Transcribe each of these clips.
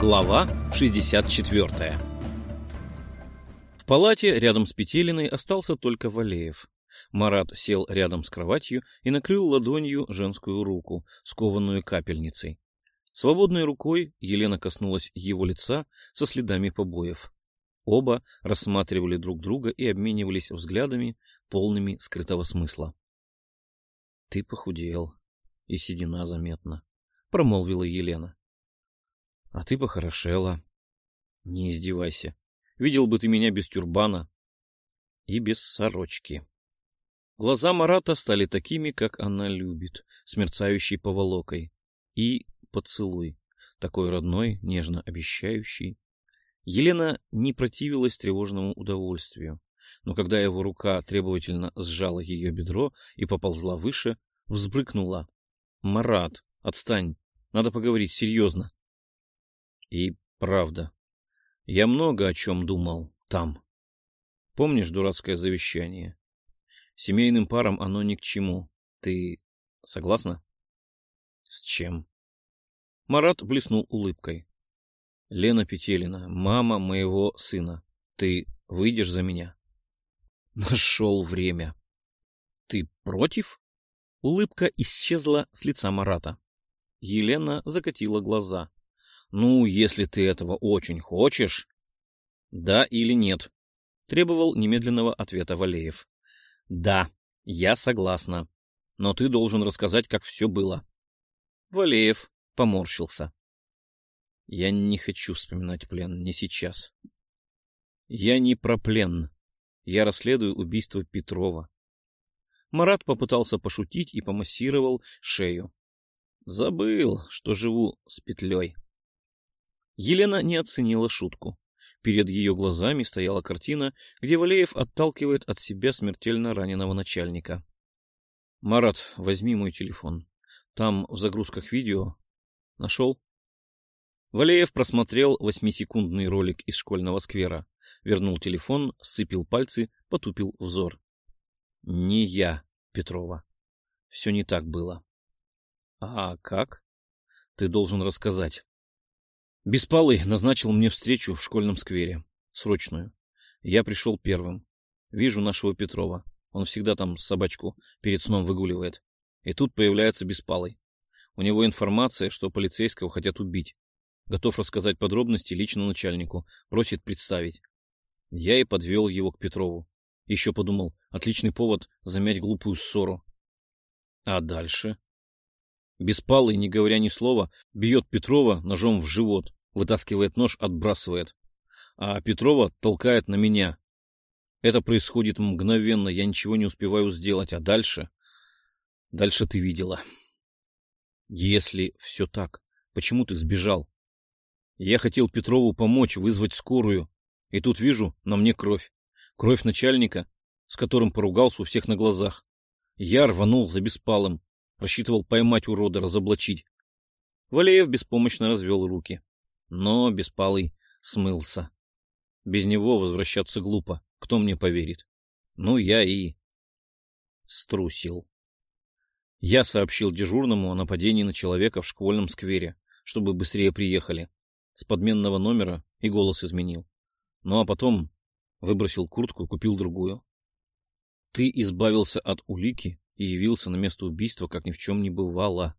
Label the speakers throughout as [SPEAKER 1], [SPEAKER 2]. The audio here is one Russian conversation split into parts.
[SPEAKER 1] Глава 64 В палате рядом с Петелиной остался только Валеев. Марат сел рядом с кроватью и накрыл ладонью женскую руку, скованную капельницей. Свободной рукой Елена коснулась его лица со следами побоев. Оба рассматривали друг друга и обменивались взглядами, полными скрытого смысла. — Ты похудел, и седина заметна, — промолвила Елена. — А ты похорошела. Не издевайся. Видел бы ты меня без тюрбана и без сорочки. Глаза Марата стали такими, как она любит, с мерцающей поволокой. И поцелуй, такой родной, нежно обещающий. Елена не противилась тревожному удовольствию, но когда его рука требовательно сжала ее бедро и поползла выше, взбрыкнула. — Марат, отстань, надо поговорить серьезно. И правда, я много о чем думал там. Помнишь дурацкое завещание? Семейным парам оно ни к чему. Ты согласна? С чем? Марат блеснул улыбкой. Лена Петелина, мама моего сына. Ты выйдешь за меня? Нашел время. Ты против? Улыбка исчезла с лица Марата. Елена закатила глаза. Ну, если ты этого очень хочешь. Да или нет? Требовал немедленного ответа Валеев. Да, я согласна. Но ты должен рассказать, как все было. Валеев поморщился. Я не хочу вспоминать плен, не сейчас. Я не про плен. Я расследую убийство Петрова. Марат попытался пошутить и помассировал шею. Забыл, что живу с петлей. Елена не оценила шутку. Перед ее глазами стояла картина, где Валеев отталкивает от себя смертельно раненого начальника. — Марат, возьми мой телефон. Там в загрузках видео Нашел? Валеев просмотрел восьмисекундный ролик из школьного сквера, вернул телефон, сцепил пальцы, потупил взор. Не я, Петрова. Все не так было. А как? Ты должен рассказать. Беспалый назначил мне встречу в школьном сквере. Срочную. Я пришел первым. Вижу нашего Петрова. Он всегда там собачку перед сном выгуливает. И тут появляется Беспалый. У него информация, что полицейского хотят убить. Готов рассказать подробности лично начальнику. Просит представить. Я и подвел его к Петрову. Еще подумал, отличный повод замять глупую ссору. А дальше? Беспалый, не говоря ни слова, бьет Петрова ножом в живот, вытаскивает нож, отбрасывает. А Петрова толкает на меня. Это происходит мгновенно, я ничего не успеваю сделать. А дальше? Дальше ты видела. Если все так, почему ты сбежал? Я хотел Петрову помочь, вызвать скорую. И тут вижу, на мне кровь. Кровь начальника, с которым поругался у всех на глазах. Я рванул за беспалым. Рассчитывал поймать урода, разоблачить. Валеев беспомощно развел руки. Но беспалый смылся. Без него возвращаться глупо. Кто мне поверит? Ну, я и... Струсил. Я сообщил дежурному о нападении на человека в школьном сквере, чтобы быстрее приехали. С подменного номера и голос изменил. Ну а потом выбросил куртку купил другую. Ты избавился от улики и явился на место убийства, как ни в чем не бывало.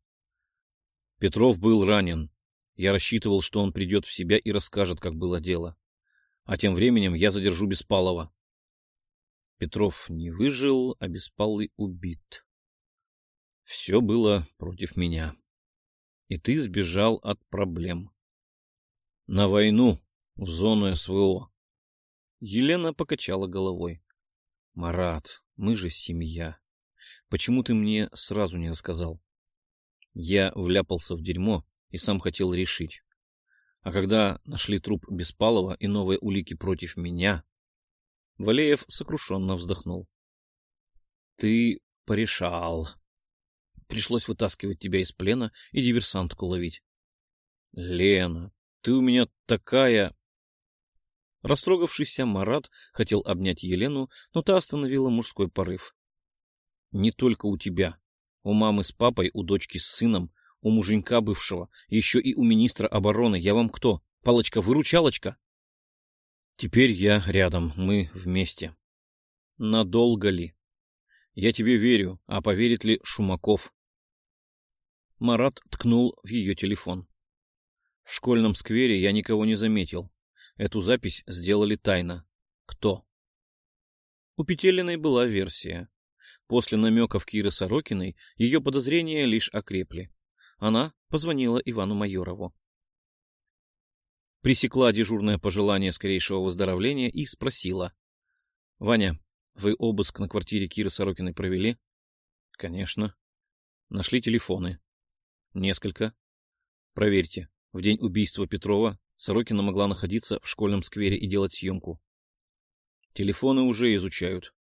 [SPEAKER 1] Петров был ранен. Я рассчитывал, что он придет в себя и расскажет, как было дело. А тем временем я задержу Беспалова. Петров не выжил, а Беспалый убит. Все было против меня. И ты сбежал от проблем. На войну, в зону СВО. Елена покачала головой. Марат, мы же семья. Почему ты мне сразу не рассказал? Я вляпался в дерьмо и сам хотел решить. А когда нашли труп Беспалова и новые улики против меня, Валеев сокрушенно вздохнул. — Ты порешал. Пришлось вытаскивать тебя из плена и диверсантку ловить. — Лена, ты у меня такая... Растрогавшийся Марат хотел обнять Елену, но та остановила мужской порыв. — Не только у тебя. У мамы с папой, у дочки с сыном, у муженька бывшего, еще и у министра обороны. Я вам кто? Палочка-выручалочка. Теперь я рядом, мы вместе. Надолго ли? Я тебе верю, а поверит ли Шумаков? Марат ткнул в ее телефон. В школьном сквере я никого не заметил. Эту запись сделали тайно. Кто? У Петелиной была версия. После намеков Киры Сорокиной ее подозрения лишь окрепли. Она позвонила Ивану Майорову. Пресекла дежурное пожелание скорейшего выздоровления и спросила. — Ваня, вы обыск на квартире Киры Сорокиной провели? — Конечно. Нашли телефоны. — Несколько. Проверьте. В день убийства Петрова Сорокина могла находиться в школьном сквере и делать съемку. Телефоны уже изучают.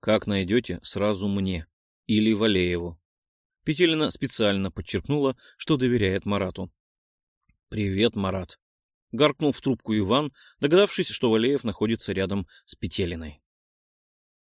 [SPEAKER 1] Как найдете, сразу мне. Или Валееву. Петелина специально подчеркнула, что доверяет Марату. «Привет, Марат», — гаркнул в трубку Иван, догадавшись, что Валеев находится рядом с Петелиной.